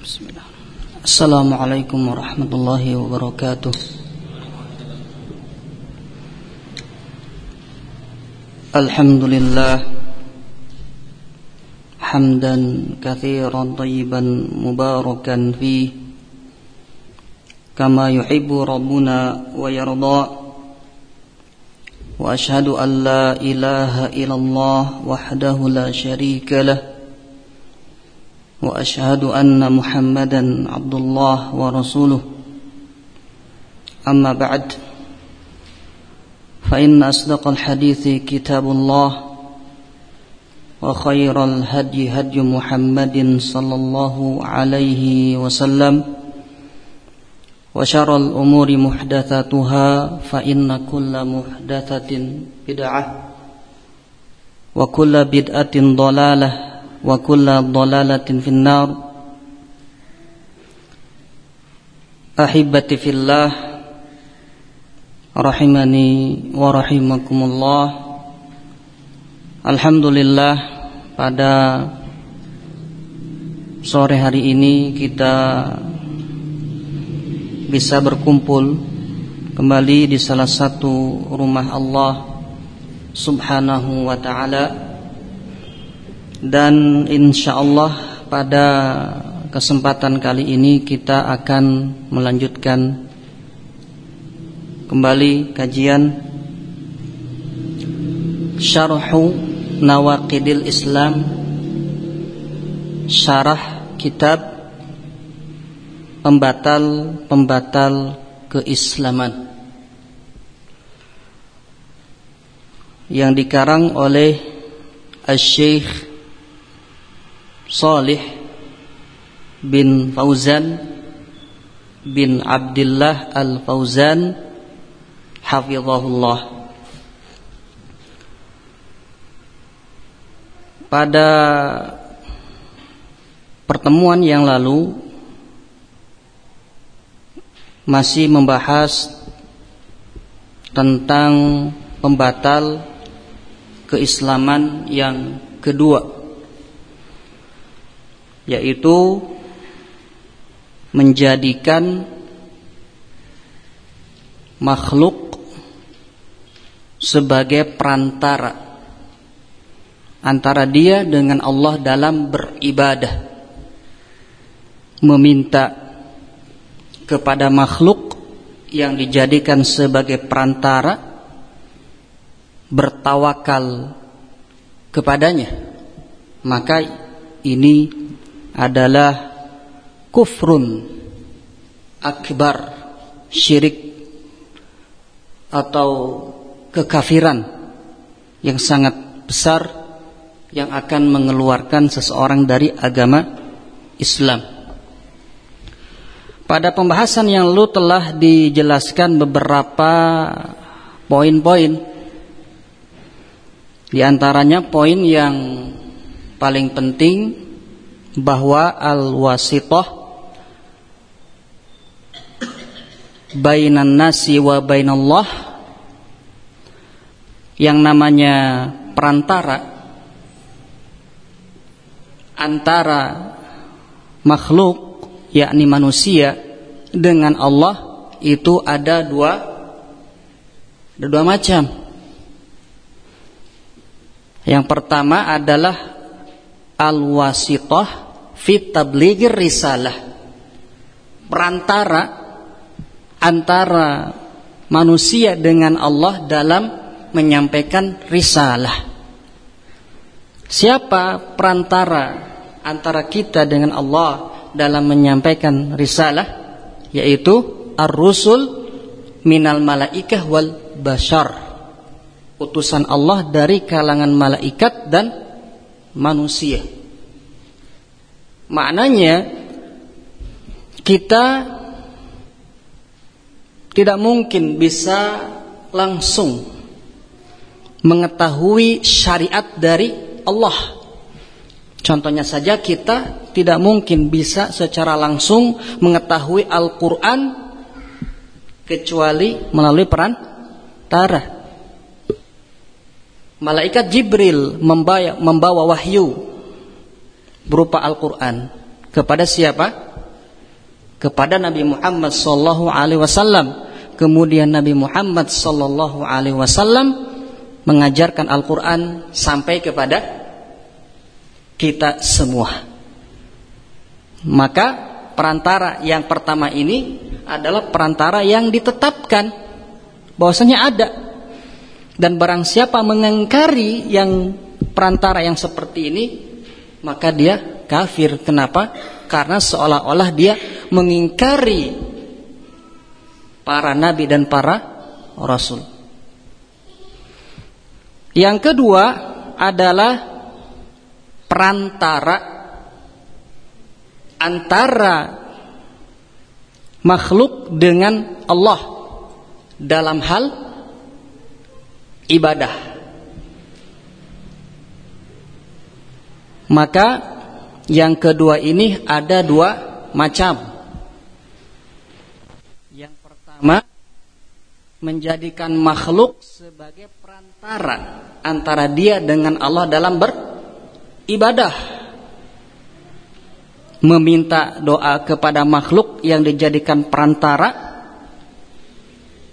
Assalamualaikum warahmatullahi wabarakatuh. Alhamdulillah hamdan katsiran tayyiban mubarakan fi kama yuhibbu rabbuna wa wa ashhadu an la ilaha illallah wahdahu la syarika lah وأشهد أن محمدا عبد الله ورسوله. أما بعد فإن أصدق الحديث كتاب الله وخير الهدي هدي محمد صلى الله عليه وسلم وشر الأمور محدثاتها فإن كل محدثة بدعة وكل بدعة ضلالة وكل ضلالة في النار أحبتي في الله رحمني ورحمكم الله Alhamdulillah pada sore hari ini kita bisa berkumpul kembali di salah satu rumah Allah Subhanahu wa taala dan insya Allah pada kesempatan kali ini kita akan melanjutkan kembali kajian Syarhu Nawaqidil Islam Syarah kitab Pembatal-pembatal keislaman Yang dikarang oleh Al-Syeikh Salih bin Fauzan bin Abdullah Al-Fauzan hafizahullah. Pada pertemuan yang lalu masih membahas tentang pembatal keislaman yang kedua yaitu menjadikan makhluk sebagai perantara antara dia dengan Allah dalam beribadah meminta kepada makhluk yang dijadikan sebagai perantara bertawakal kepadanya. Maka ini adalah kufrun akbar syirik atau kekafiran yang sangat besar yang akan mengeluarkan seseorang dari agama Islam. Pada pembahasan yang lalu telah dijelaskan beberapa poin-poin di antaranya poin yang paling penting bahwa al-wasitah bainan nasi wa bainallah yang namanya perantara antara makhluk yakni manusia dengan Allah itu ada dua ada dua macam. Yang pertama adalah al-wasitah fit tabligir risalah. Perantara antara manusia dengan Allah dalam menyampaikan risalah. Siapa perantara antara kita dengan Allah dalam menyampaikan risalah? Yaitu ar-rusul minal malaikah wal bashar. Utusan Allah dari kalangan malaikat dan manusia. Maknanya kita tidak mungkin bisa langsung mengetahui syariat dari Allah. Contohnya saja kita tidak mungkin bisa secara langsung mengetahui Al-Quran kecuali melalui peran tarah. Malaikat Jibril membawa, wahyu berupa Al-Quran kepada siapa? Kepada Nabi Muhammad sallallahu alaihi wasallam. Kemudian Nabi Muhammad sallallahu alaihi wasallam mengajarkan Al-Qur'an sampai kepada kita semua. Maka perantara yang pertama ini adalah perantara yang ditetapkan bahwasanya ada. Dan barang siapa mengengkari yang perantara yang seperti ini, maka dia kafir. Kenapa? Karena seolah-olah dia mengingkari para nabi dan para rasul. Yang kedua adalah perantara antara makhluk dengan Allah dalam hal ibadah. Maka yang kedua ini ada dua macam. Yang pertama menjadikan makhluk sebagai perantara antara dia dengan Allah dalam beribadah meminta doa kepada makhluk yang dijadikan perantara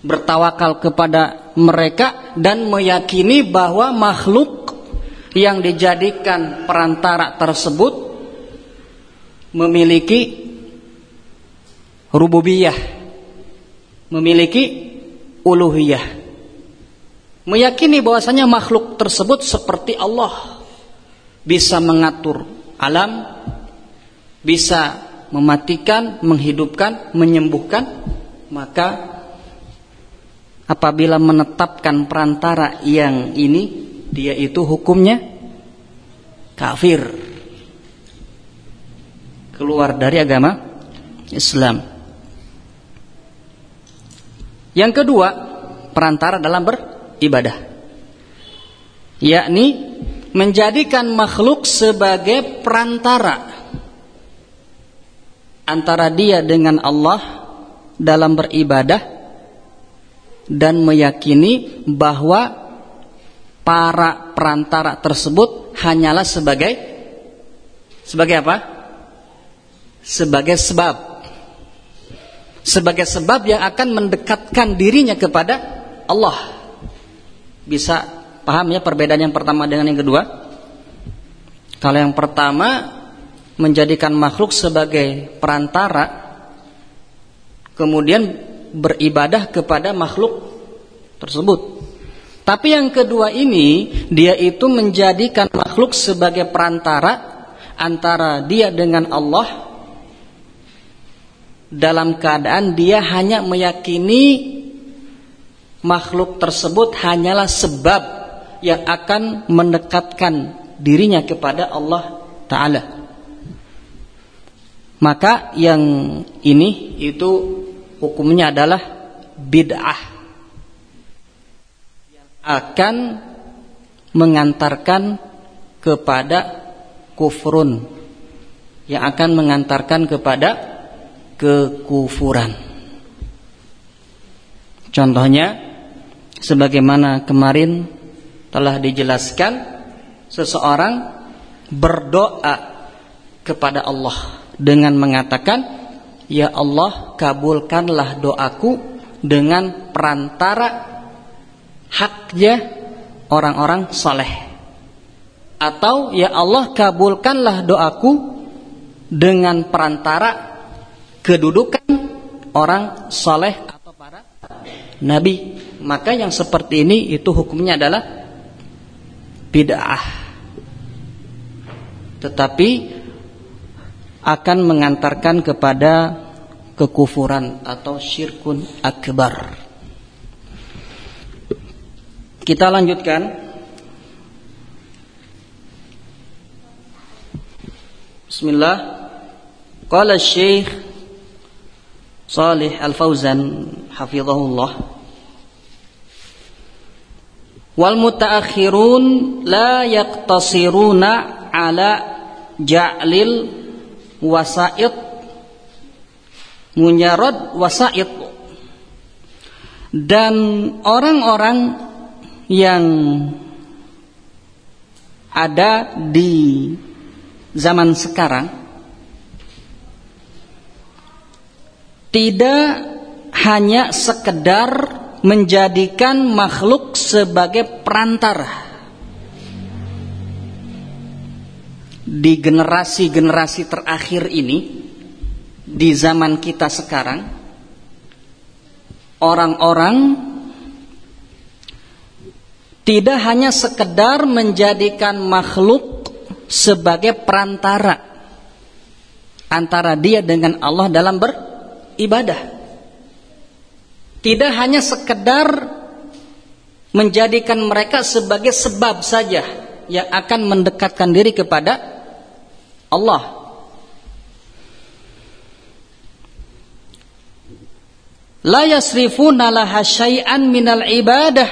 bertawakal kepada mereka dan meyakini bahwa makhluk yang dijadikan perantara tersebut memiliki rububiyah memiliki uluhiyah. Meyakini bahwasanya makhluk tersebut seperti Allah. Bisa mengatur alam bisa mematikan, menghidupkan, menyembuhkan, maka apabila menetapkan perantara yang ini, dia itu hukumnya kafir. Keluar dari agama Islam. Yang kedua, perantara dalam beribadah. Yakni menjadikan makhluk sebagai perantara antara dia dengan Allah dalam beribadah dan meyakini bahwa para perantara tersebut hanyalah sebagai sebagai apa? Sebagai sebab. Sebagai sebab yang akan mendekatkan dirinya kepada Allah. Bisa paham ya perbedaan yang pertama dengan yang kedua? Kalau yang pertama menjadikan makhluk sebagai perantara kemudian beribadah kepada makhluk tersebut. Tapi yang kedua ini dia itu menjadikan makhluk sebagai perantara antara dia dengan Allah dalam keadaan dia hanya meyakini makhluk tersebut hanyalah sebab yang akan mendekatkan dirinya kepada Allah taala. Maka yang ini itu hukumnya adalah bid'ah yang akan mengantarkan kepada kufrun yang akan mengantarkan kepada kekufuran. Contohnya sebagaimana kemarin telah dijelaskan seseorang berdoa kepada Allah dengan mengatakan, "Ya Allah, kabulkanlah doaku dengan perantara haknya orang-orang soleh." Atau, "Ya Allah, kabulkanlah doaku dengan perantara kedudukan orang soleh atau para nabi." Maka yang seperti ini itu hukumnya adalah bid'ah. Tetapi akan mengantarkan kepada kekufuran atau syirkun akbar. Kita lanjutkan. Bismillah. Qala Syekh Salih Al-Fauzan hafizahullah Wal mutaakhirun la yaqtasiruna ala ja'lil Wasaid, munyarad Wasaid, dan orang-orang yang ada di zaman sekarang tidak hanya sekedar menjadikan makhluk sebagai perantara. Di generasi-generasi terakhir ini di zaman kita sekarang orang-orang tidak hanya sekedar menjadikan makhluk sebagai perantara antara dia dengan Allah dalam beribadah. Tidak hanya sekedar menjadikan mereka sebagai sebab saja yang akan mendekatkan diri kepada Allah. La yasrifuna laha syai'an minal ibadah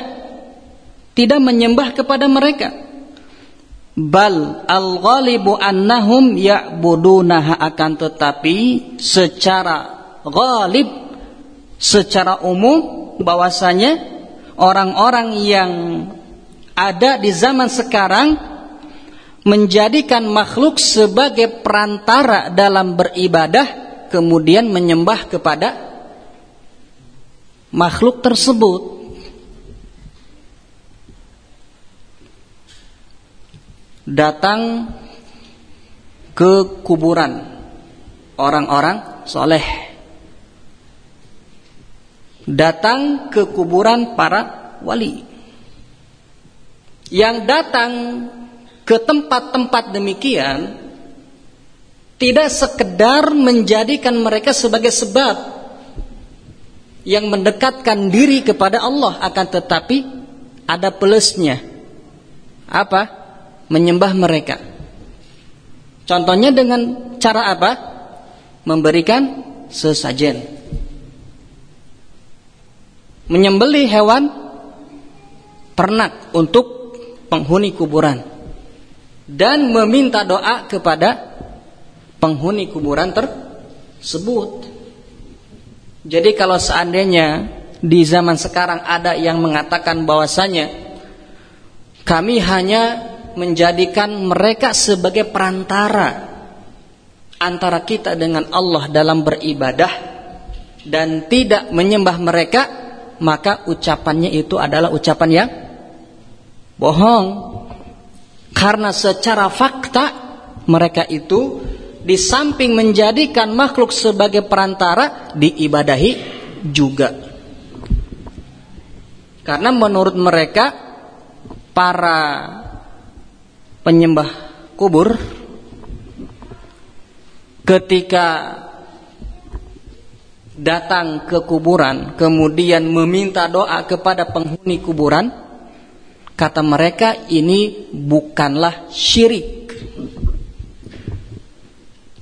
tidak menyembah kepada mereka bal al-ghalibu annahum ya'budunaha akan tetapi secara ghalib secara umum bahwasanya orang-orang yang ada di zaman sekarang menjadikan makhluk sebagai perantara dalam beribadah kemudian menyembah kepada makhluk tersebut. Datang ke kuburan orang-orang soleh. Datang ke kuburan para wali. Yang datang ke tempat-tempat demikian tidak sekedar menjadikan mereka sebagai sebab yang mendekatkan diri kepada Allah akan tetapi ada plusnya apa menyembah mereka. Contohnya dengan cara apa? Memberikan sesajen. Menyembeli hewan ternak untuk penghuni kuburan dan meminta doa kepada penghuni kuburan tersebut. Jadi kalau seandainya di zaman sekarang ada yang mengatakan bahwasanya kami hanya menjadikan mereka sebagai perantara antara kita dengan Allah dalam beribadah dan tidak menyembah mereka maka ucapannya itu adalah ucapan yang bohong karena secara fakta mereka itu di samping menjadikan makhluk sebagai perantara diibadahi juga. Karena menurut mereka para penyembah kubur ketika datang ke kuburan kemudian meminta doa kepada penghuni kuburan kata mereka ini bukanlah syirik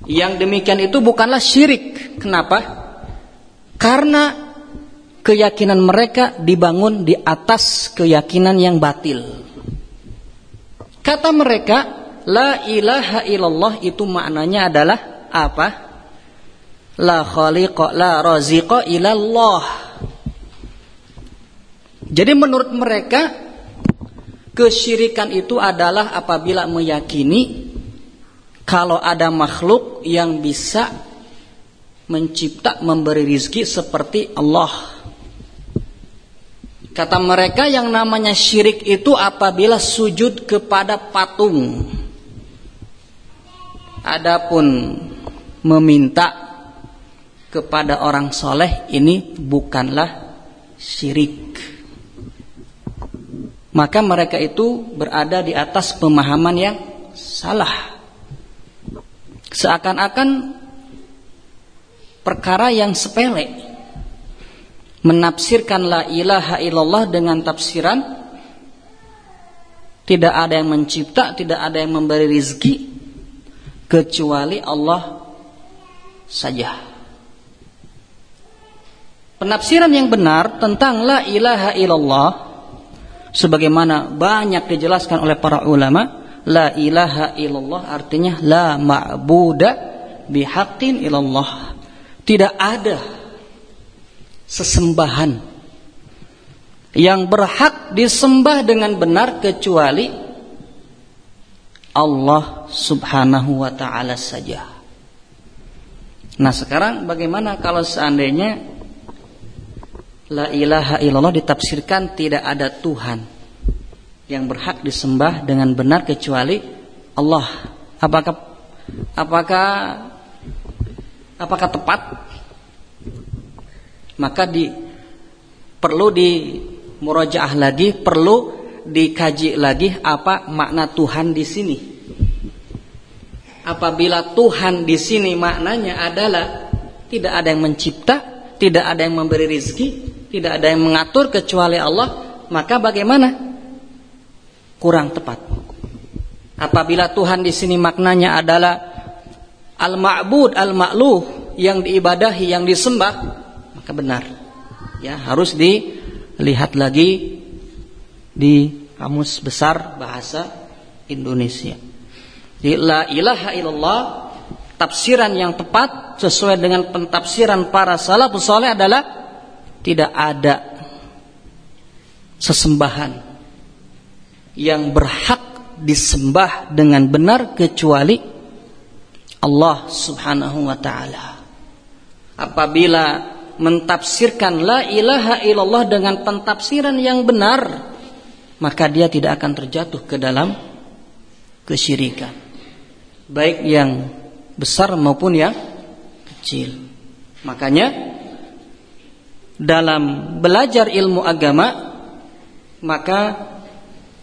yang demikian itu bukanlah syirik kenapa karena keyakinan mereka dibangun di atas keyakinan yang batil Kata mereka, la ilaha illallah itu maknanya adalah apa? La khaliqa la raziqa ilallah. Jadi menurut mereka kesyirikan itu adalah apabila meyakini kalau ada makhluk yang bisa mencipta memberi rizki seperti Allah. Kata mereka yang namanya syirik itu apabila sujud kepada patung. Adapun meminta kepada orang soleh ini bukanlah syirik. Maka mereka itu berada di atas pemahaman yang salah. Seakan-akan perkara yang sepele menafsirkan la ilaha illallah dengan tafsiran tidak ada yang mencipta, tidak ada yang memberi rizki kecuali Allah saja. Penafsiran yang benar tentang la ilaha illallah sebagaimana banyak dijelaskan oleh para ulama, la ilaha illallah artinya la ma'buda bihaqqin illallah. Tidak ada sesembahan yang berhak disembah dengan benar kecuali Allah Subhanahu wa taala saja. Nah sekarang bagaimana kalau seandainya La ilaha illallah ditafsirkan tidak ada Tuhan yang berhak disembah dengan benar kecuali Allah. Apakah apakah apakah tepat? Maka di perlu di murojaah lagi, perlu dikaji lagi apa makna Tuhan di sini. Apabila Tuhan di sini maknanya adalah tidak ada yang mencipta, tidak ada yang memberi rizki, tidak ada yang mengatur kecuali Allah, maka bagaimana? Kurang tepat. Apabila Tuhan di sini maknanya adalah al-ma'bud, al-ma'luh yang diibadahi, yang disembah, maka benar. Ya, harus dilihat lagi di kamus besar bahasa Indonesia. Jadi la ilaha illallah tafsiran yang tepat sesuai dengan pentafsiran para salafus saleh adalah tidak ada sesembahan yang berhak disembah dengan benar kecuali Allah Subhanahu wa taala. Apabila mentafsirkan la ilaha illallah dengan pentafsiran yang benar, maka dia tidak akan terjatuh ke dalam kesyirikan baik yang besar maupun yang kecil makanya dalam belajar ilmu agama maka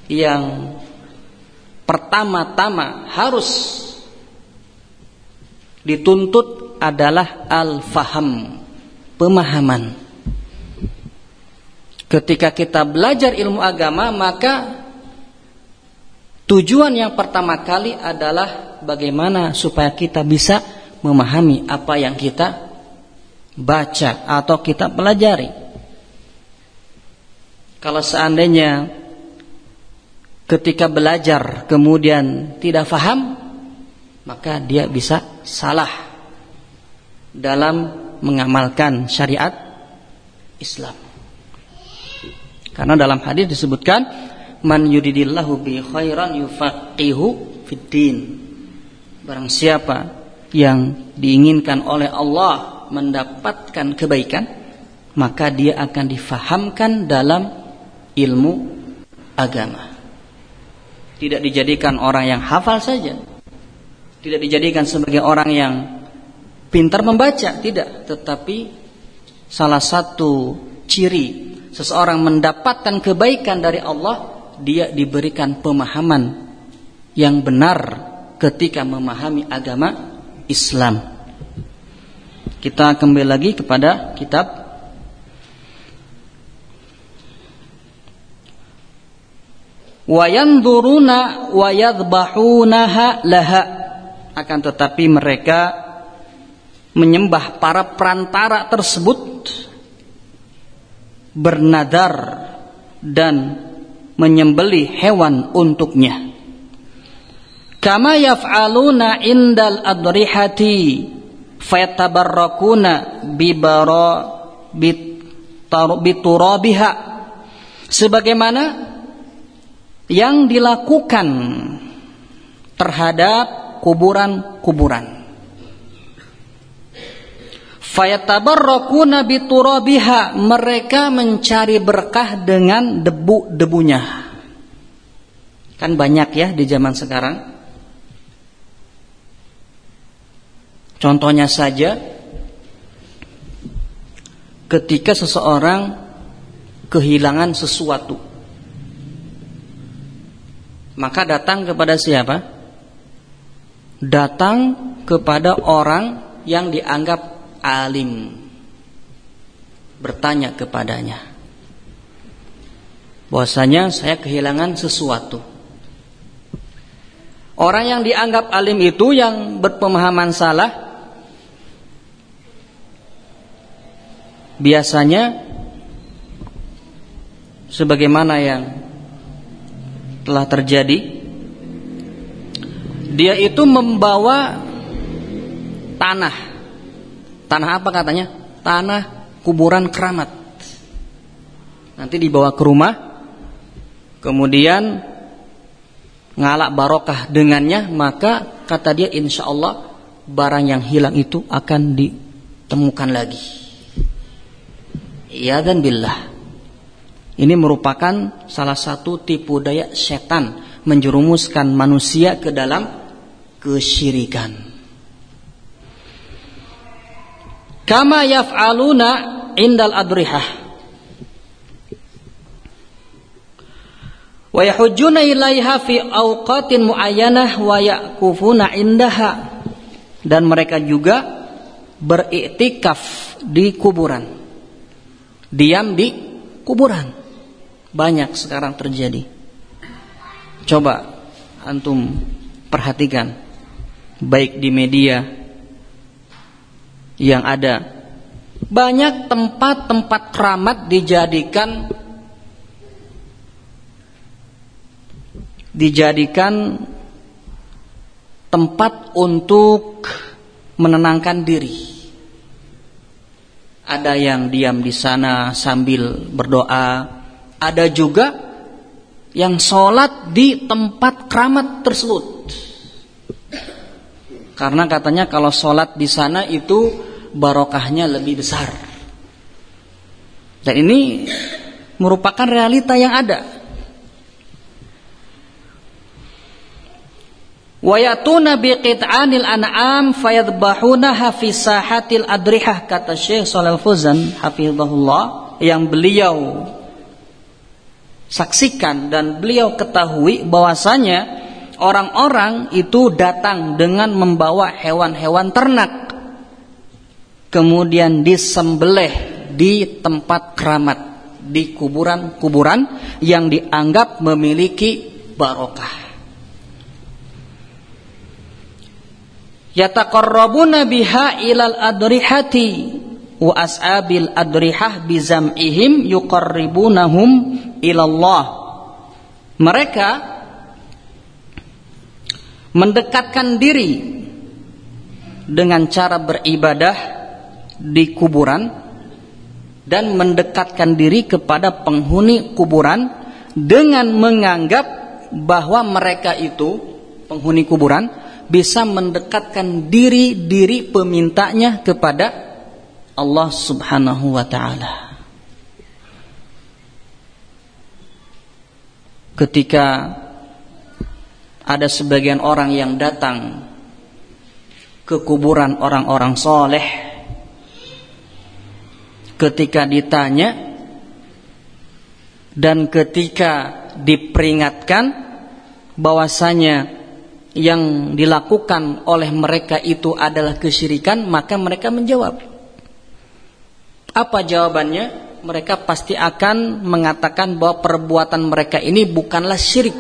yang pertama-tama harus dituntut adalah al-faham pemahaman. Ketika kita belajar ilmu agama, maka tujuan yang pertama kali adalah bagaimana supaya kita bisa memahami apa yang kita baca atau kita pelajari. Kalau seandainya ketika belajar kemudian tidak faham, maka dia bisa salah dalam mengamalkan syariat Islam. Karena dalam hadis disebutkan man yuridillahu bi khairan yufaqihu fiddin. Barang siapa yang diinginkan oleh Allah mendapatkan kebaikan, maka dia akan difahamkan dalam ilmu agama. Tidak dijadikan orang yang hafal saja. Tidak dijadikan sebagai orang yang pintar membaca, tidak, tetapi salah satu ciri seseorang mendapatkan kebaikan dari Allah, dia diberikan pemahaman yang benar ketika memahami agama Islam. Kita kembali lagi kepada kitab wa yanzuruna wa yadhbahunaha laha akan tetapi mereka menyembah para perantara tersebut bernadar dan menyembeli hewan untuknya. Kama yaf'aluna indal adrihati fayatabarrakuna bibara biturabiha sebagaimana yang dilakukan terhadap kuburan-kuburan Fayatabarrakuna biturabiha mereka mencari berkah dengan debu-debunya. Kan banyak ya di zaman sekarang. Contohnya saja ketika seseorang kehilangan sesuatu. Maka datang kepada siapa? Datang kepada orang yang dianggap alim bertanya kepadanya bahwasanya saya kehilangan sesuatu orang yang dianggap alim itu yang berpemahaman salah biasanya sebagaimana yang telah terjadi dia itu membawa tanah Tanah apa katanya? Tanah kuburan keramat. Nanti dibawa ke rumah, kemudian ngalak barokah dengannya, maka kata dia insya Allah barang yang hilang itu akan ditemukan lagi. Ya dan billah. Ini merupakan salah satu tipu daya setan menjerumuskan manusia ke dalam kesyirikan. Kama yaf'aluna indal adrihah wa yahujjuna ilaiha fi awqatin muayyanah wa yakufuna indaha dan mereka juga beriktikaf di kuburan diam di kuburan. Banyak sekarang terjadi. Coba antum perhatikan. Baik di media yang ada. Banyak tempat-tempat keramat dijadikan dijadikan tempat untuk menenangkan diri. Ada yang diam di sana sambil berdoa, ada juga yang sholat di tempat keramat tersebut. Karena katanya kalau sholat di sana itu barokahnya lebih besar. Dan ini merupakan realita yang ada. Wayatuna biqit'anil an'am fayadbahunaha fi sahatil adrihah kata Syekh Shalal Fuzan hafizahullah yang beliau saksikan dan beliau ketahui bahwasanya orang-orang itu datang dengan membawa hewan-hewan ternak kemudian disembelih di tempat keramat di kuburan-kuburan yang dianggap memiliki barokah yataqarrabuna biha ilal adrihati wa as'abil adrihah bizam'ihim yuqarribunahum ilallah. Mereka mendekatkan diri dengan cara beribadah di kuburan dan mendekatkan diri kepada penghuni kuburan dengan menganggap bahwa mereka itu penghuni kuburan bisa mendekatkan diri-diri pemintanya kepada Allah Subhanahu wa taala. Ketika ada sebagian orang yang datang ke kuburan orang-orang soleh ketika ditanya dan ketika diperingatkan bahwasanya yang dilakukan oleh mereka itu adalah kesyirikan, maka mereka menjawab. Apa jawabannya? Mereka pasti akan mengatakan bahwa perbuatan mereka ini bukanlah syirik.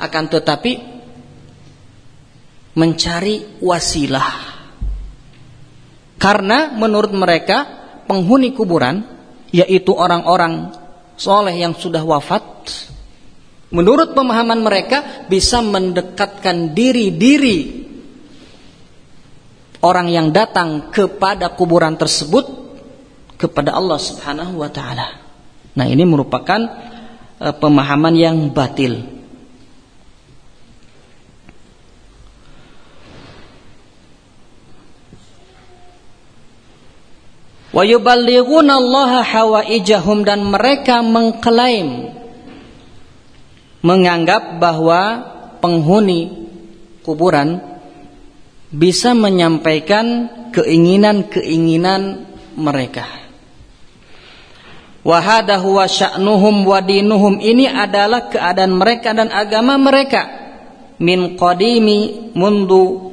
Akan tetapi mencari wasilah. Karena menurut mereka penghuni kuburan yaitu orang-orang soleh yang sudah wafat menurut pemahaman mereka bisa mendekatkan diri-diri orang yang datang kepada kuburan tersebut kepada Allah Subhanahu wa taala. Nah, ini merupakan uh, pemahaman yang batil. Wa yuballighuna Allah hawaijahum dan mereka mengklaim menganggap bahwa penghuni kuburan bisa menyampaikan keinginan-keinginan mereka. Wahada huwa sya'nuhum wa dinuhum ini adalah keadaan mereka dan agama mereka min qadimi mundu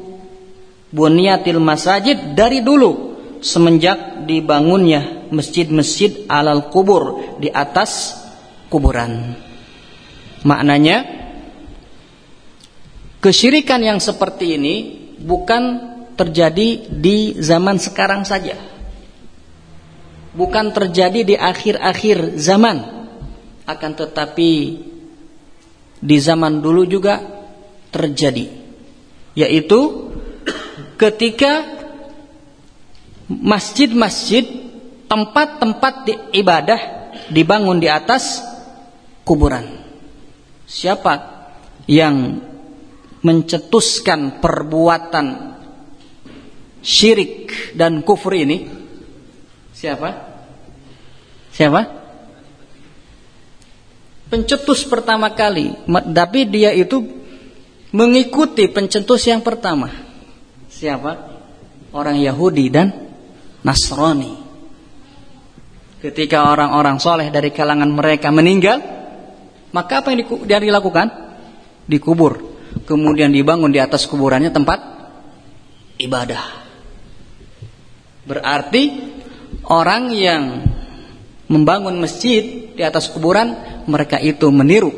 bunyatil masajid dari dulu semenjak dibangunnya masjid-masjid alal kubur di atas kuburan. Maknanya kesyirikan yang seperti ini bukan terjadi di zaman sekarang saja. Bukan terjadi di akhir-akhir zaman. Akan tetapi di zaman dulu juga terjadi. Yaitu ketika masjid-masjid tempat-tempat ibadah dibangun di atas kuburan. Siapa yang mencetuskan perbuatan syirik dan kufur ini siapa? Siapa? Pencetus pertama kali, tapi dia itu mengikuti pencetus yang pertama. Siapa? Orang Yahudi dan Nasrani. Ketika orang-orang soleh dari kalangan mereka meninggal, maka apa yang dilakukan? Dikubur. Kemudian dibangun di atas kuburannya tempat ibadah. Berarti orang yang membangun masjid di atas kuburan, mereka itu meniru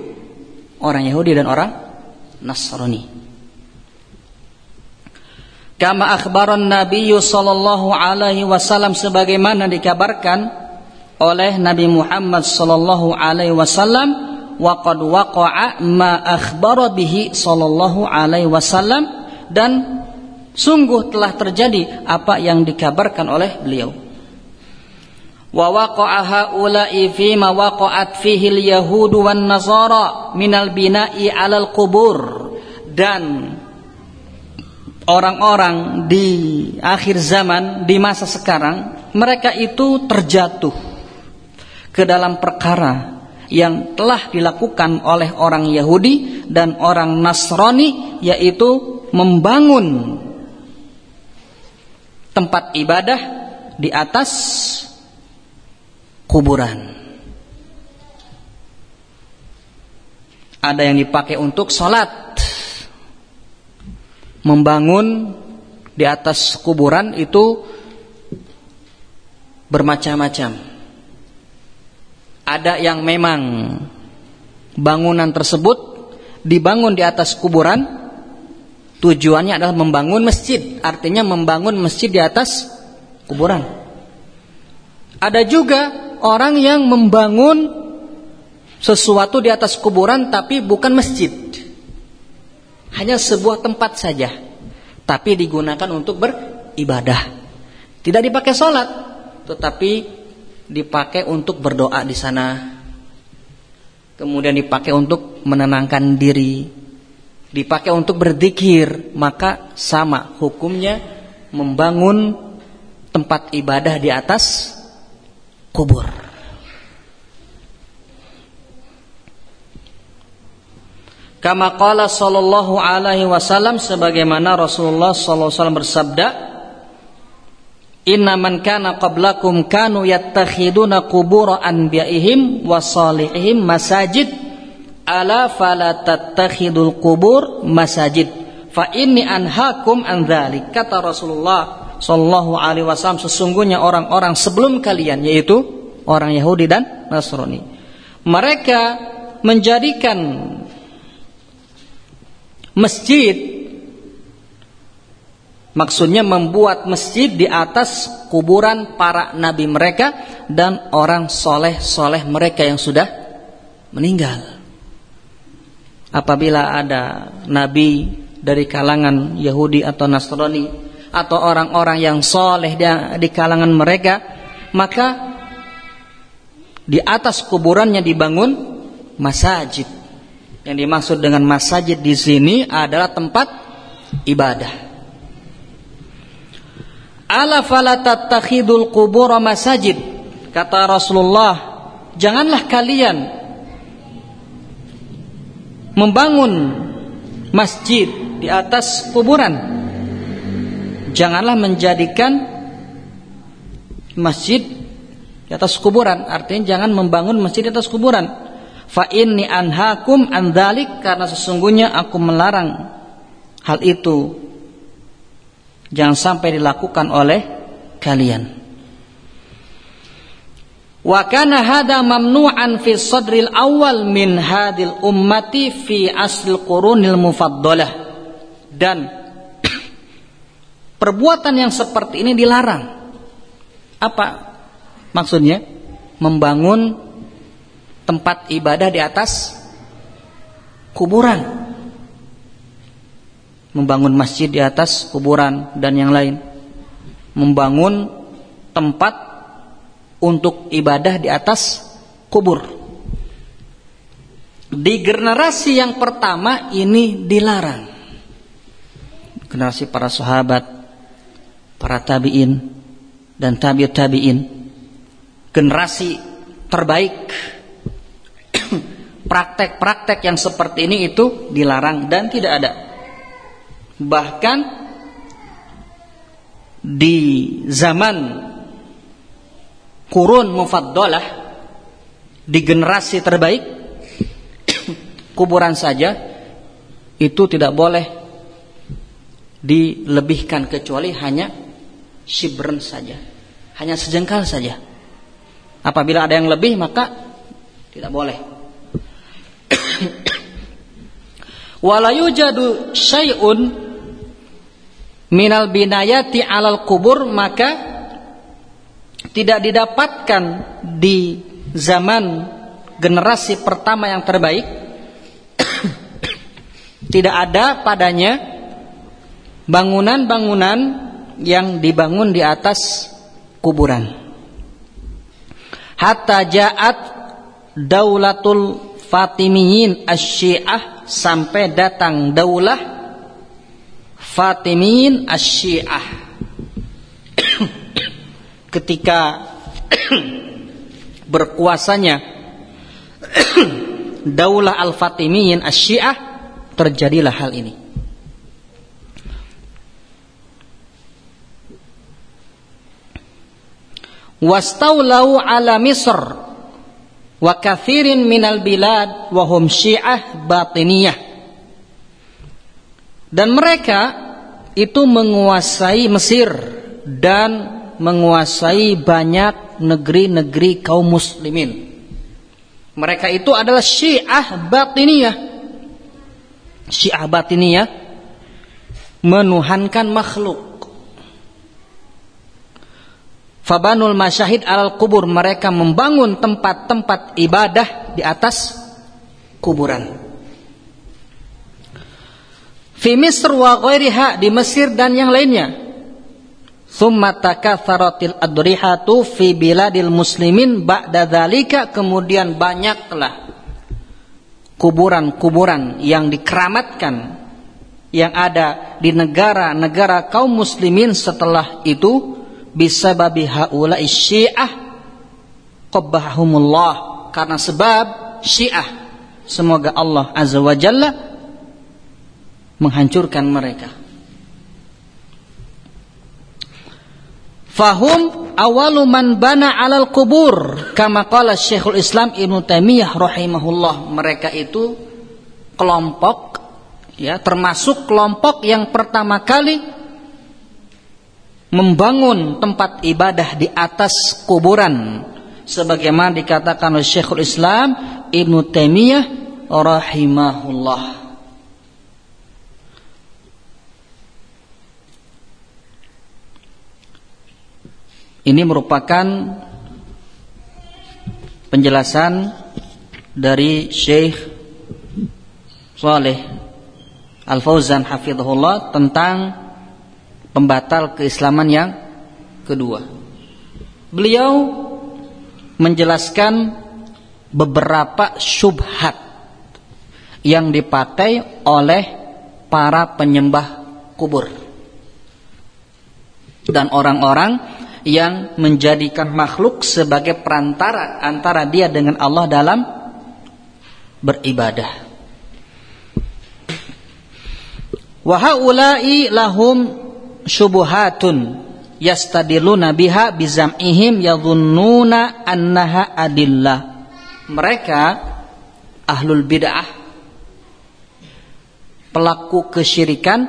orang Yahudi dan orang Nasrani. Kama akhbaran Nabi sallallahu alaihi wasallam sebagaimana dikabarkan oleh Nabi Muhammad sallallahu alaihi wasallam wa qad waqa'a ma akhbara bihi sallallahu alaihi wasallam. Dan sungguh telah terjadi apa yang dikabarkan oleh beliau. Wa waqa'a haula'i fi ma waqa'at fihi al-yahud wan nasara minal bina'i 'alal qubur. Dan orang-orang di akhir zaman di masa sekarang mereka itu terjatuh ke dalam perkara yang telah dilakukan oleh orang Yahudi dan orang Nasrani yaitu membangun tempat ibadah di atas kuburan. Ada yang dipakai untuk sholat. Membangun di atas kuburan itu bermacam-macam. Ada yang memang bangunan tersebut dibangun di atas kuburan tujuannya adalah membangun masjid, artinya membangun masjid di atas kuburan. Ada juga orang yang membangun sesuatu di atas kuburan tapi bukan masjid. Hanya sebuah tempat saja. Tapi digunakan untuk beribadah. Tidak dipakai sholat. Tetapi dipakai untuk berdoa di sana. Kemudian dipakai untuk menenangkan diri. Dipakai untuk berzikir. Maka sama hukumnya membangun tempat ibadah di atas kubur. Kama qala sallallahu alaihi wasallam sebagaimana Rasulullah sallallahu alaihi wasallam bersabda Inna man kana qablakum kanu yattakhiduna qubur anbiya'ihim wa salihihim masajid. Ala fala tattakhidul qubur masajid. Fa inni anhaakum an dzalik kata Rasulullah Sallallahu Alaihi Wasallam sesungguhnya orang-orang sebelum kalian yaitu orang Yahudi dan Nasrani. Mereka menjadikan masjid maksudnya membuat masjid di atas kuburan para nabi mereka dan orang soleh-soleh mereka yang sudah meninggal. Apabila ada nabi dari kalangan Yahudi atau Nasrani atau orang-orang yang soleh di, kalangan mereka maka di atas kuburannya dibangun masajid. Yang dimaksud dengan masajid di sini adalah tempat ibadah ala fala tattakhidul qubur masajid. Kata Rasulullah janganlah kalian membangun masjid di atas kuburan. Janganlah menjadikan masjid di atas kuburan. Artinya jangan membangun masjid di atas kuburan. Fa inni anhakum an karena sesungguhnya aku melarang hal itu jangan sampai dilakukan oleh kalian wa kana hada mamnu'an fi sadril awal min hadil ummati fi asl qurunil mufaddalah dan Perbuatan yang seperti ini dilarang. Apa maksudnya? Membangun tempat ibadah di atas kuburan. Membangun masjid di atas kuburan dan yang lain. Membangun tempat untuk ibadah di atas kubur. Di generasi yang pertama ini dilarang. Generasi para sahabat para tabi'in dan tabi'ut tabi'in generasi terbaik praktek-praktek yang seperti ini itu dilarang dan tidak ada bahkan di zaman kurun mufaddalah di generasi terbaik kuburan saja itu tidak boleh dilebihkan kecuali hanya shibren saja. Hanya sejengkal saja. Apabila ada yang lebih maka tidak boleh. Wala yujadu syai'un minal binayati alal kubur maka tidak didapatkan di zaman generasi pertama yang terbaik tidak ada padanya bangunan-bangunan yang dibangun di atas kuburan. Hatta ja'at daulatul Fatimiyin Asy-Syiah sampai datang daulah Fatimiyin Asy-Syiah. Ketika berkuasanya daulah Al-Fatimiyin Asy-Syiah terjadilah hal ini. wastaulau ala Misr wa kathirin minal bilad wa hum syiah batiniyah dan mereka itu menguasai Mesir dan menguasai banyak negeri-negeri kaum muslimin. Mereka itu adalah syiah batiniyah. Syiah batiniyah menuhankan makhluk. Fabanul masyahid alal kubur mereka membangun tempat-tempat ibadah di atas kuburan. Fi Misr wa ghairiha di Mesir dan yang lainnya. Thumma takatharatil adrihatu fi biladil muslimin ba'da dzalika kemudian banyaklah kuburan-kuburan yang dikeramatkan yang ada di negara-negara kaum muslimin setelah itu bisababi haula syiah qabbahumullah karena sebab syiah semoga Allah azza wa jalla menghancurkan mereka. Fahum awalu man bana alal kubur kama qala Syekhul Islam Ibnu Taimiyah rahimahullah. Mereka itu kelompok ya termasuk kelompok yang pertama kali membangun tempat ibadah di atas kuburan. Sebagaimana dikatakan oleh Syekhul Islam Ibnu Taimiyah rahimahullah Ini merupakan penjelasan dari Syekh Saleh Al-Fauzan hafizahullah tentang pembatal keislaman yang kedua. Beliau menjelaskan beberapa syubhat yang dipakai oleh para penyembah kubur dan orang-orang yang menjadikan makhluk sebagai perantara antara dia dengan Allah dalam beribadah. Wahaulai lahum syubuhatun yastadiluna biha bizam'ihim yadhunnuna annaha adillah mereka ahlul bid'ah pelaku kesyirikan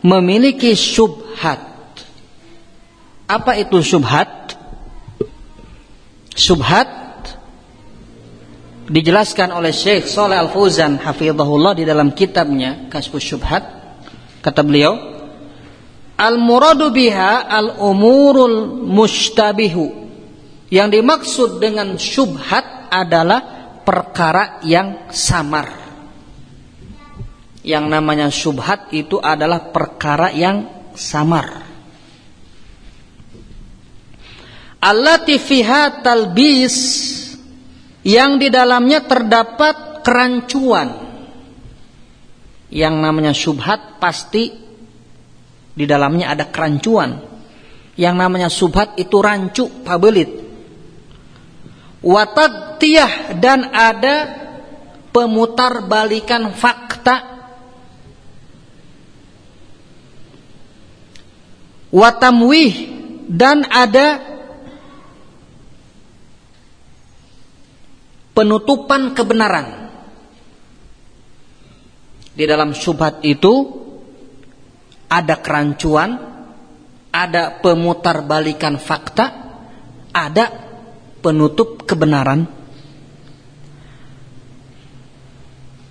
memiliki syubhat apa itu syubhat syubhat dijelaskan oleh Syekh Saleh Al-Fauzan hafizahullah di dalam kitabnya Kasfus Syubhat kata beliau Al-muradu biha al-umurul mustabihu. Yang dimaksud dengan syubhat adalah perkara yang samar. Yang namanya syubhat itu adalah perkara yang samar. Allati fiha talbis yang di dalamnya terdapat kerancuan. Yang namanya syubhat pasti di dalamnya ada kerancuan Yang namanya subhat itu rancu, pabelit. Watagtiyah dan ada pemutar balikan fakta. Watamwih dan ada penutupan kebenaran. Di dalam syubhat itu ada kerancuan, ada pemutarbalikan fakta, ada penutup kebenaran.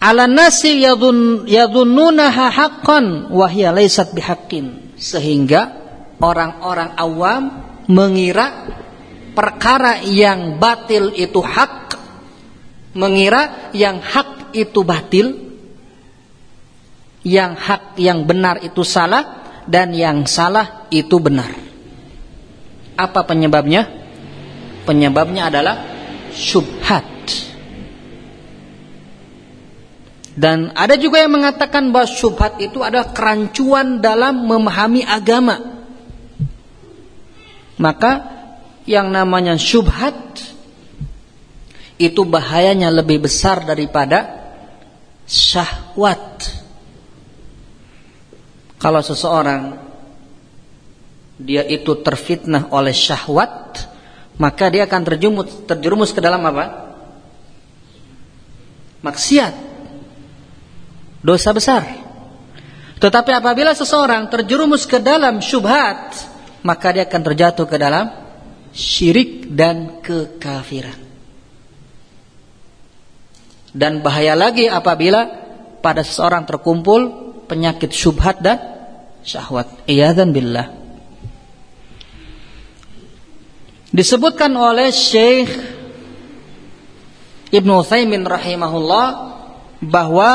Ala nasi yadun yadunnunaha haqqan wa hiya laysat bihaqqin. Sehingga orang-orang awam mengira perkara yang batil itu hak, mengira yang hak itu batil yang hak yang benar itu salah dan yang salah itu benar. Apa penyebabnya? Penyebabnya adalah syubhat. Dan ada juga yang mengatakan bahwa syubhat itu adalah kerancuan dalam memahami agama. Maka yang namanya syubhat itu bahayanya lebih besar daripada syahwat. Kalau seseorang dia itu terfitnah oleh syahwat, maka dia akan terjerumus terjerumus ke dalam apa? Maksiat. Dosa besar. Tetapi apabila seseorang terjerumus ke dalam syubhat, maka dia akan terjatuh ke dalam syirik dan kekafiran. Dan bahaya lagi apabila pada seseorang terkumpul penyakit syubhat dan syahwat. Iyadzan billah. Disebutkan oleh Syekh Ibnu Utsaimin rahimahullah bahwa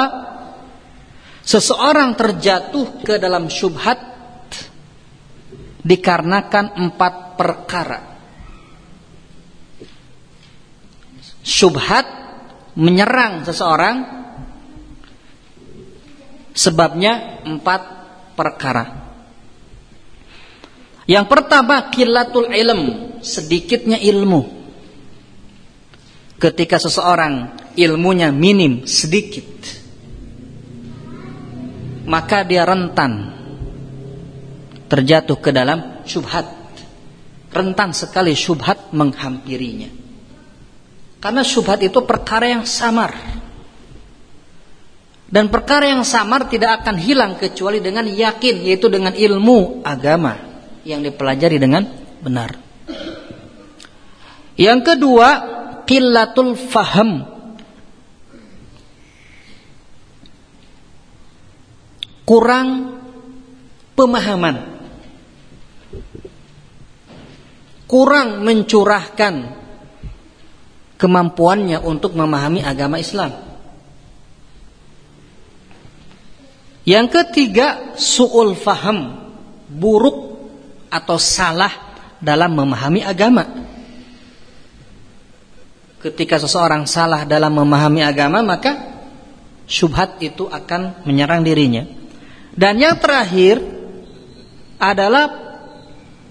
seseorang terjatuh ke dalam syubhat dikarenakan empat perkara. Syubhat menyerang seseorang Sebabnya empat perkara. Yang pertama kilatul ilm, sedikitnya ilmu. Ketika seseorang ilmunya minim, sedikit. Maka dia rentan terjatuh ke dalam syubhat. Rentan sekali syubhat menghampirinya. Karena syubhat itu perkara yang samar dan perkara yang samar tidak akan hilang kecuali dengan yakin, yaitu dengan ilmu agama yang dipelajari dengan benar. Yang kedua, qillatul faham. Kurang pemahaman. Kurang mencurahkan kemampuannya untuk memahami agama Islam. Yang ketiga, su'ul faham, buruk atau salah dalam memahami agama. Ketika seseorang salah dalam memahami agama, maka syubhat itu akan menyerang dirinya. Dan yang terakhir adalah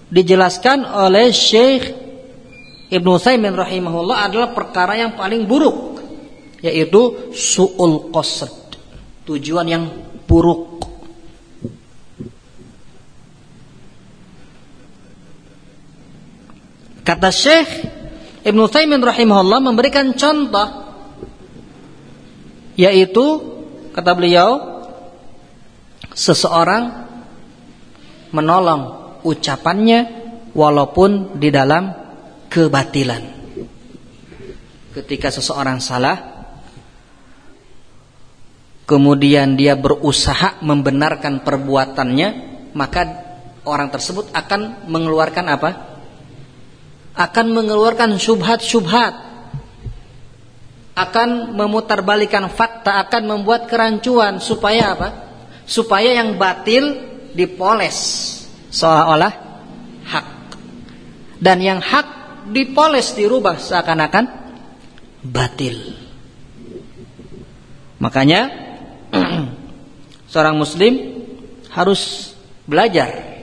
dijelaskan oleh Syekh Ibnu Saimin rahimahullah adalah perkara yang paling buruk yaitu su'ul qasd tujuan yang buruk. Kata Syekh Ibn Taimin rahimahullah memberikan contoh yaitu kata beliau seseorang menolong ucapannya walaupun di dalam kebatilan. Ketika seseorang salah kemudian dia berusaha membenarkan perbuatannya, maka orang tersebut akan mengeluarkan apa? Akan mengeluarkan syubhat-syubhat. Akan memutarbalikan fakta, akan membuat kerancuan supaya apa? Supaya yang batil dipoles seolah-olah hak. Dan yang hak dipoles dirubah seakan-akan batil. Makanya seorang muslim harus belajar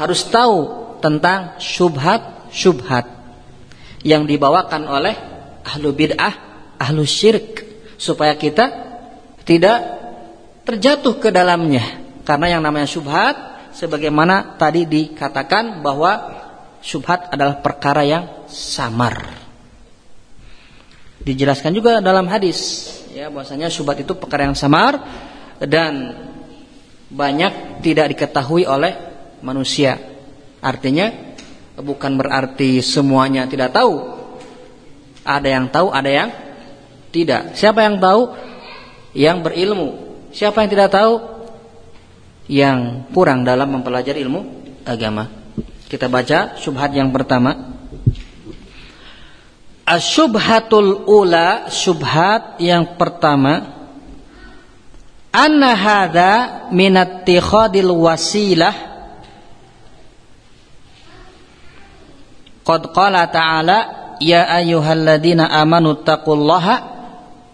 harus tahu tentang syubhat-syubhat yang dibawakan oleh ahlu bid'ah, ahlu syirik supaya kita tidak terjatuh ke dalamnya. Karena yang namanya syubhat sebagaimana tadi dikatakan bahwa syubhat adalah perkara yang samar. Dijelaskan juga dalam hadis ya bahwasanya syubhat itu perkara yang samar dan banyak tidak diketahui oleh manusia. Artinya bukan berarti semuanya tidak tahu. Ada yang tahu, ada yang tidak. Siapa yang tahu? Yang berilmu. Siapa yang tidak tahu? Yang kurang dalam mempelajari ilmu agama. Kita baca syubhat yang pertama. Asyubhatul ula, syubhat yang pertama. Anna hadza min attikhadil wasilah. Qad qala ta'ala ya ayyuhalladzina amanu taqullaha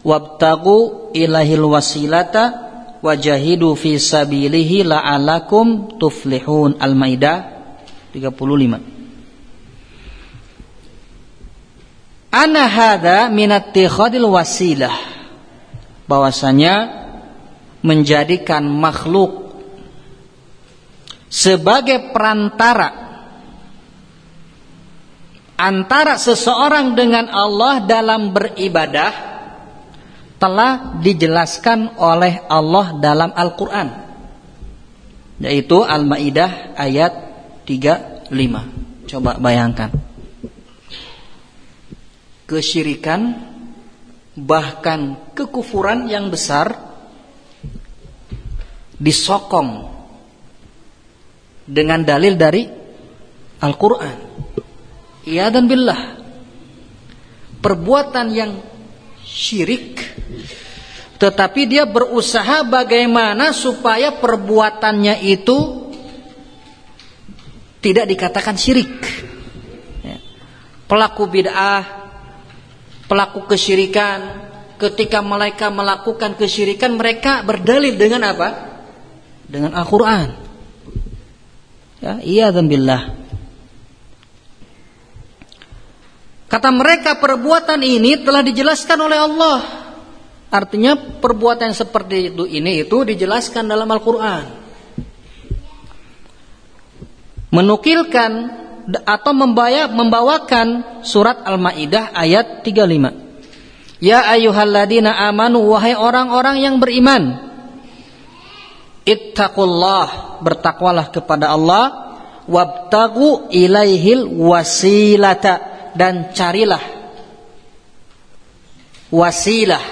wabtagu ilahil wasilata wajahidu fi sabilihi la'alakum tuflihun. Al-maidah 35 Ana hada minat wasilah. Bahwasanya menjadikan makhluk sebagai perantara. Antara seseorang dengan Allah dalam beribadah telah dijelaskan oleh Allah dalam Al-Qur'an yaitu Al-Maidah ayat 35 coba bayangkan kesyirikan bahkan kekufuran yang besar disokong dengan dalil dari Al-Quran. Iya dan billah. Perbuatan yang syirik tetapi dia berusaha bagaimana supaya perbuatannya itu tidak dikatakan syirik. Ya. Pelaku bid'ah pelaku kesyirikan ketika mereka melakukan kesyirikan mereka berdalil dengan apa? Dengan Al-Qur'an. Ya, iya dan billah. Kata mereka perbuatan ini telah dijelaskan oleh Allah. Artinya perbuatan seperti itu ini itu dijelaskan dalam Al-Qur'an. Menukilkan atau membayar, membawakan surat Al-Maidah ayat 35. Ya ayyuhalladzina amanu wahai orang-orang yang beriman. Ittaqullah, bertakwalah kepada Allah, wabtagu ilaihil wasilata dan carilah wasilah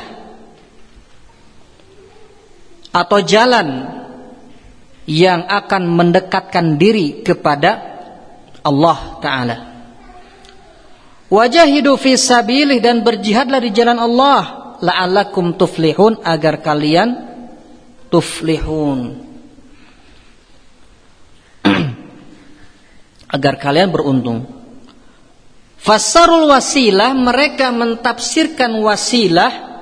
atau jalan yang akan mendekatkan diri kepada Allah Ta'ala. Wajahidu fi sabilih dan berjihadlah di jalan Allah. La'allakum tuflihun agar kalian tuflihun. agar kalian beruntung. Fasarul wasilah mereka mentafsirkan wasilah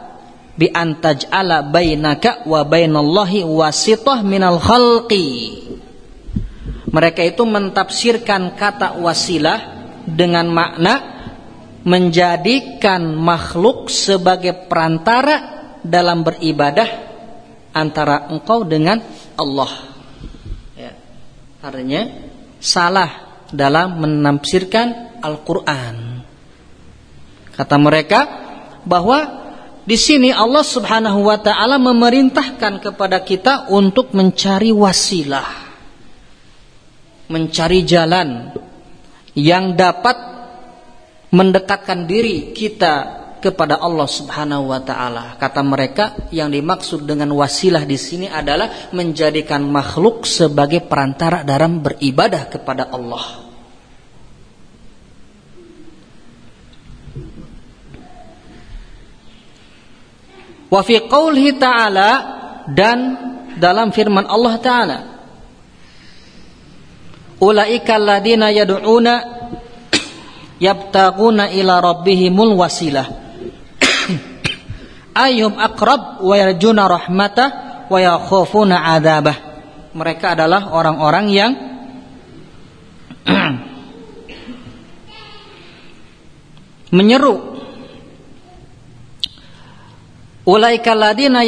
bi antaj'ala bainaka wa bainallahi wasitah minal khalqi mereka itu mentafsirkan kata wasilah dengan makna menjadikan makhluk sebagai perantara dalam beribadah antara engkau dengan Allah. Ya. Artinya salah dalam menafsirkan Al-Quran. Kata mereka bahwa di sini Allah Subhanahu wa taala memerintahkan kepada kita untuk mencari wasilah mencari jalan yang dapat mendekatkan diri kita kepada Allah Subhanahu wa taala. Kata mereka yang dimaksud dengan wasilah di sini adalah menjadikan makhluk sebagai perantara dalam beribadah kepada Allah. Wa fi qoulihi ta'ala dan dalam firman Allah taala. Ulaika alladziina yad'una yabtaguna ila rabbihimul wasilah. Ayyuhum aqrab wa yarjuna rahmatah wa yakhafuna adzabah mereka adalah orang-orang yang menyeru ulaika ladina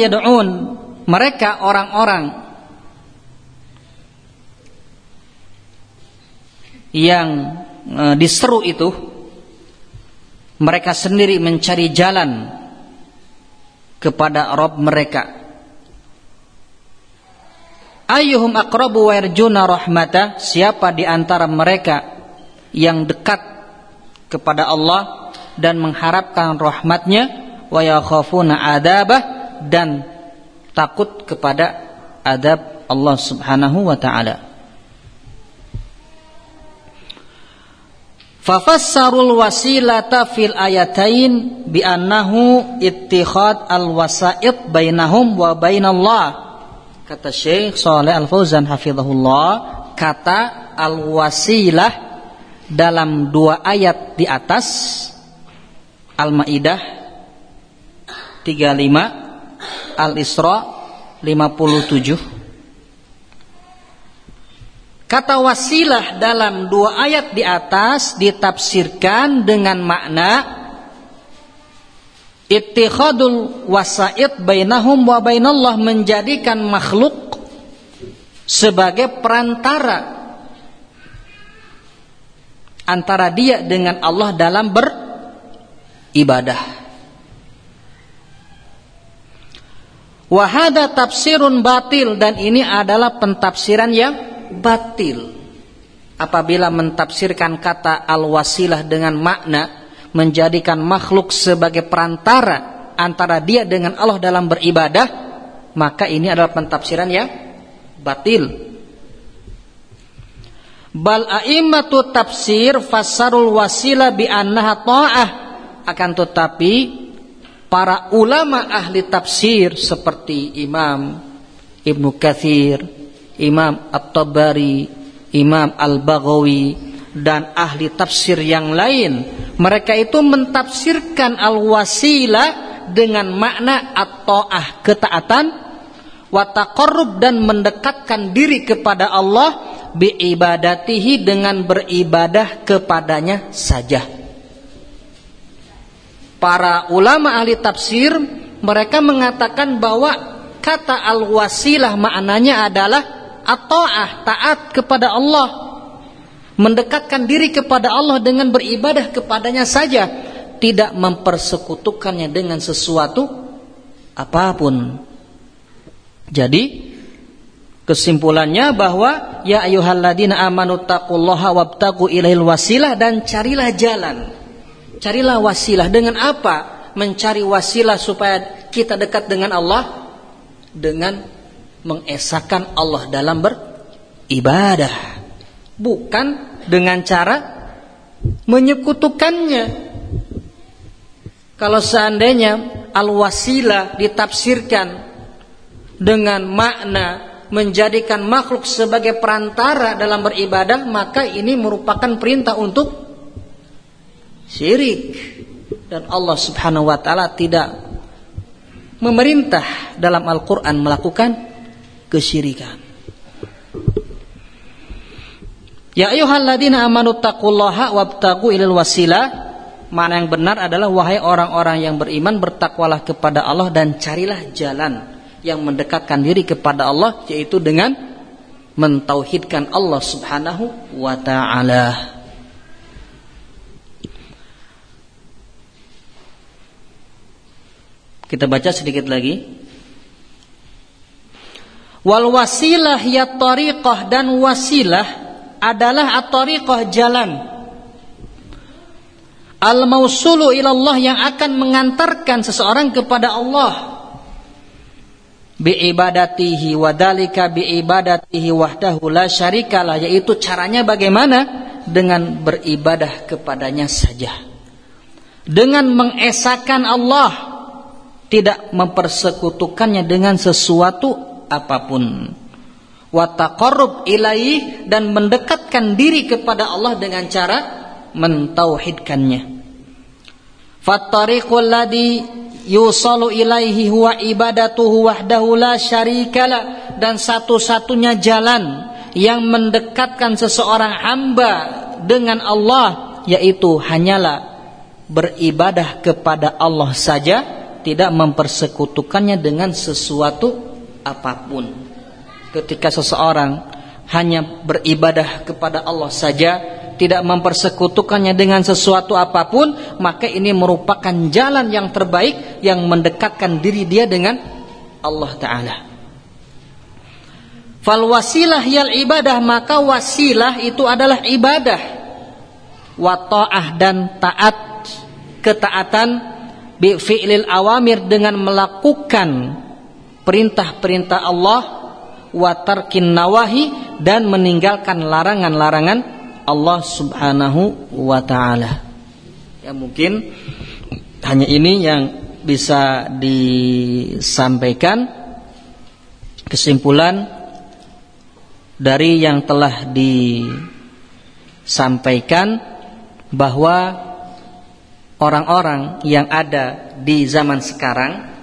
mereka orang-orang yang e, diseru itu mereka sendiri mencari jalan kepada Rob mereka. Wa yarjuna rahmata? Siapa di antara mereka yang dekat kepada Allah dan mengharapkan rahmatnya wa yakhafuna adabah dan takut kepada adab Allah Subhanahu wa taala. Fafassarul wasilata fil ayatain bi annahu ittikhad al wasa'id bainahum wa bainallah. Kata Syekh Saleh Al Fauzan hafizahullah, kata al wasilah dalam dua ayat di atas Al-Maidah 35 Al-Isra 57 Kata wasilah dalam dua ayat di atas ditafsirkan dengan makna ittikhadul wasaid bainahum wa bainallah menjadikan makhluk sebagai perantara antara dia dengan Allah dalam beribadah. Wahada tafsirun batil dan ini adalah pentafsiran yang batil. Apabila mentafsirkan kata al-wasilah dengan makna menjadikan makhluk sebagai perantara antara dia dengan Allah dalam beribadah, maka ini adalah pentafsiran yang batil. Bal a'immatu tafsir fasarul wasilah bi annaha ta'ah akan tetapi para ulama ahli tafsir seperti Imam Ibnu Kathir, Imam At-Tabari, Imam Al-Baghawi dan ahli tafsir yang lain, mereka itu mentafsirkan al-wasilah dengan makna at-taah ketaatan wa dan mendekatkan diri kepada Allah bi ibadatihi dengan beribadah kepadanya saja para ulama ahli tafsir mereka mengatakan bahwa kata al-wasilah maknanya adalah at-ta'ah, taat kepada Allah. Mendekatkan diri kepada Allah dengan beribadah kepadanya saja, tidak mempersekutukannya dengan sesuatu apa pun. Jadi kesimpulannya bahwa ya ayyuhalladzina amanu taqullaha wabtagu ilaihil wasilah dan carilah jalan Carilah wasilah dengan apa? Mencari wasilah supaya kita dekat dengan Allah dengan mengesahkan Allah dalam beribadah. Bukan dengan cara menyekutukannya. Kalau seandainya al-wasilah ditafsirkan dengan makna menjadikan makhluk sebagai perantara dalam beribadah, maka ini merupakan perintah untuk syirik dan Allah Subhanahu wa taala tidak memerintah dalam Al-Qur'an melakukan kesyirikan. Ya ayyuhalladzina amanu taqullaha wabtagu ilal wasilah. Mana yang benar adalah wahai orang-orang yang beriman bertakwalah kepada Allah dan carilah jalan yang mendekatkan diri kepada Allah yaitu dengan mentauhidkan Allah Subhanahu wa taala. Kita baca sedikit lagi. Wal wasilah ya tariqah dan wasilah adalah at-tariqah jalan. Al-mausulu ilallah yang akan mengantarkan seseorang kepada Allah. Bi ibadatihi wa dalika bi ibadatihi wahdahu la syarikalah yaitu caranya bagaimana dengan beribadah kepadanya saja. Dengan mengesahkan Allah tidak mempersekutukannya dengan sesuatu apa pun. Wa taqarrub ilaih dan mendekatkan diri kepada Allah dengan cara mentauhidkannya. Fattariqul ladzi yusalu ilaihi huwa ibadatuhu wahdahu la syarikala dan satu-satunya jalan yang mendekatkan seseorang hamba dengan Allah yaitu hanyalah beribadah kepada Allah saja tidak mempersekutukannya dengan sesuatu apa pun. Ketika seseorang hanya beribadah kepada Allah saja tidak mempersekutukannya dengan sesuatu apa pun maka ini merupakan jalan yang terbaik yang mendekatkan diri dia dengan Allah taala. Fal wasilah yal ibadah maka wasilah itu adalah ibadah. Wa ta'ah dan taat ketaatan bi fi'lil awamir dengan melakukan perintah-perintah Allah wa tarkin nawahi dan meninggalkan larangan-larangan Allah Subhanahu wa taala. Ya mungkin hanya ini yang bisa disampaikan kesimpulan dari yang telah disampaikan bahwa orang-orang yang ada di zaman sekarang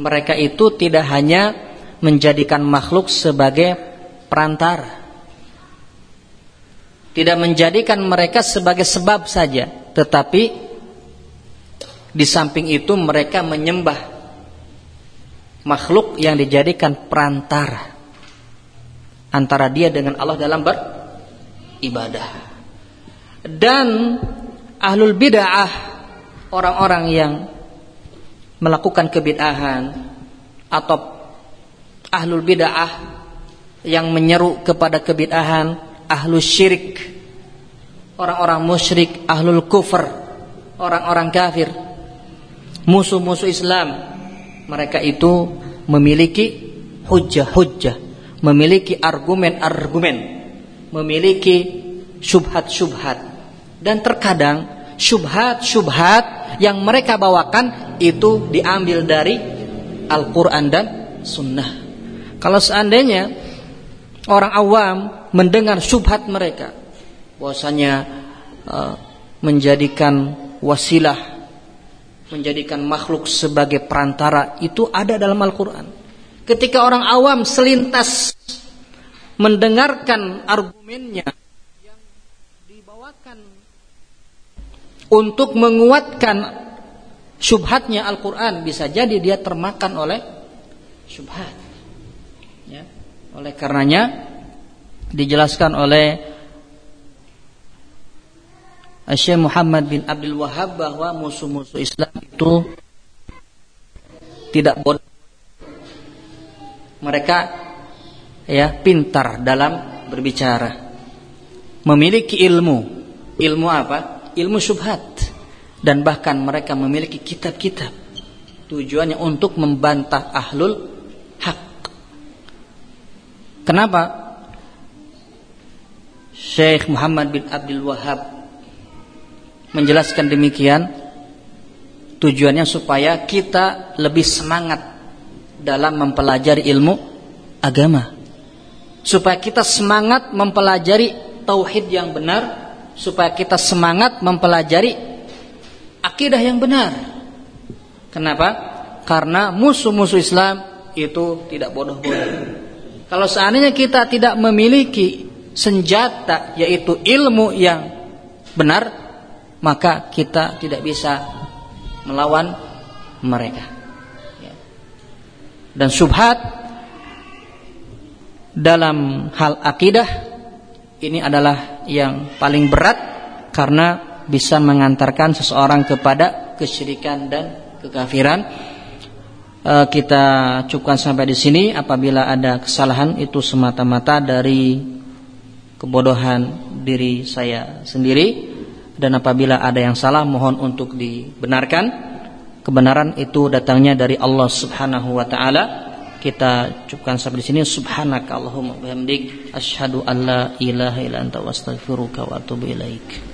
mereka itu tidak hanya menjadikan makhluk sebagai perantara tidak menjadikan mereka sebagai sebab saja, tetapi di samping itu mereka menyembah makhluk yang dijadikan perantara antara dia dengan Allah dalam beribadah. Dan ahlul bid'ah orang-orang yang melakukan kebid'ahan atau ahlul bid'ah yang menyeru kepada kebid'ahan ahlu syirik orang-orang musyrik ahlul kufur orang-orang kafir musuh-musuh Islam mereka itu memiliki hujah-hujah memiliki argumen-argumen memiliki syubhat-syubhat dan terkadang syubhat-syubhat yang mereka bawakan itu diambil dari Al-Quran dan Sunnah kalau seandainya orang awam mendengar subhat mereka bahwasanya uh, menjadikan wasilah menjadikan makhluk sebagai perantara itu ada dalam Al-Qur'an. Ketika orang awam selintas mendengarkan argumennya yang dibawakan untuk menguatkan subhatnya Al-Qur'an bisa jadi dia termakan oleh subhat. Ya. Oleh karenanya dijelaskan oleh Syekh Muhammad bin Abdul Wahab bahwa musuh-musuh Islam itu tidak bodoh. Mereka ya pintar dalam berbicara. Memiliki ilmu. Ilmu apa? Ilmu syubhat. Dan bahkan mereka memiliki kitab-kitab. Tujuannya untuk membantah ahlul hak. Kenapa? Syekh Muhammad bin Abdul Wahab menjelaskan demikian tujuannya supaya kita lebih semangat dalam mempelajari ilmu agama supaya kita semangat mempelajari tauhid yang benar supaya kita semangat mempelajari akidah yang benar. Kenapa? Karena musuh-musuh Islam itu tidak bodoh-bodoh. Kalau seandainya kita tidak memiliki senjata yaitu ilmu yang benar maka kita tidak bisa melawan mereka. Ya. dan subhat dalam hal akidah ini adalah yang paling berat karena bisa mengantarkan seseorang kepada kesyirikan dan kekafiran. E, kita cukupkan sampai di sini. Apabila ada kesalahan itu semata-mata dari kebodohan diri saya sendiri. Dan apabila ada yang salah mohon untuk dibenarkan. Kebenaran itu datangnya dari Allah Subhanahu wa taala kita cukupkan sampai di sini. Subhanaka allahumma bihamdik asyhadu an la ilaha illa anta wastaghfiruka wa atubu ilaik